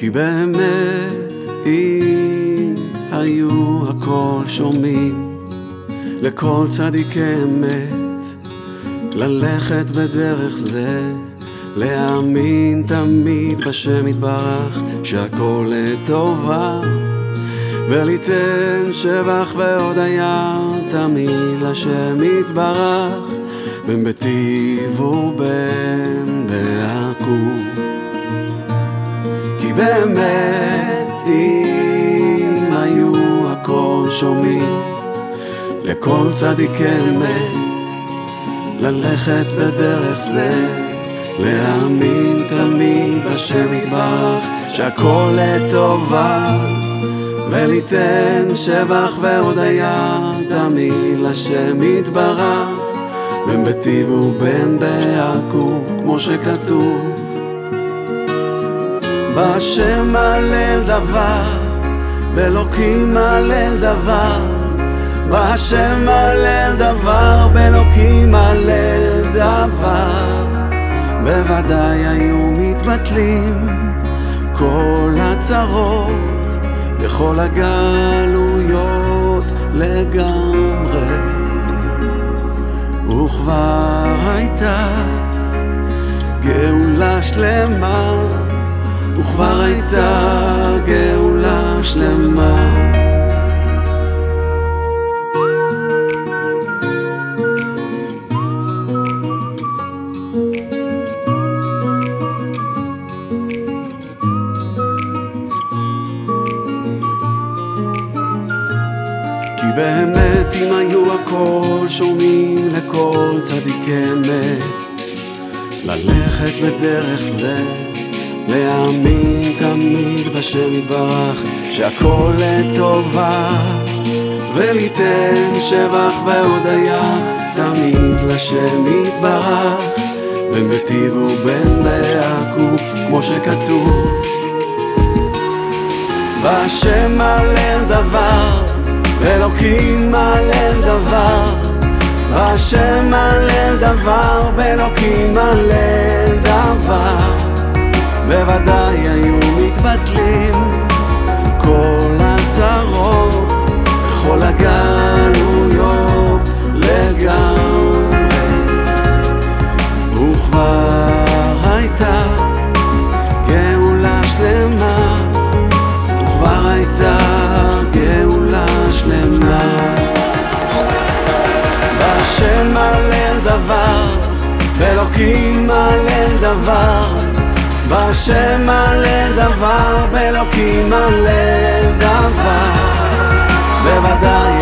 כי באמת אם היו הכל שומעים לכל צדיקי אמת ללכת בדרך זה להאמין תמיד בשם יתברך שהכל לטובה וליתן שבח והודיה תמיד לשם יתברך בין בטיב ובין כי באמת אם היו הכל שומעים לכל צדיקי אמת ללכת בדרך זה להאמין תמיד בשם יתברך שהכל לטובה וליתן שבח והודיה תמיד לשם יתברך בין בטיב ובין בעכור כמו שכתוב בהשם הלל דבר באלוקים הלל דבר. בהשם הלל דבר באלוקים הלל דבר. בוודאי היו מתבטלים כל הצרות וכל הגלויות לגמרי. וכבר הייתה גאולה שלמה וכבר הייתה גאולה שלמה. באמת אם היו הכל שומעים לכל צדיקי אמת ללכת בדרך זה להאמין תמיד בשם יתברך שהכל לטובה. וליתן שבח והודיה תמיד לשם יתברך. בין בטיב ובין בעכו כמו שכתוב. בהשם הלל דבר באלוקים הלל דבר. בהשם הלל דבר באלוקים הלל דבר בוודאי היו מתבטלים כל הצרות, כל הגלויות לגמרי. וכבר הייתה גאולה שלמה. וכבר הייתה גאולה שלמה. בהשם הלל דבר באלוקים הלל דבר בהשם הלל דבר, באלוקים הלל דבר. בוודאי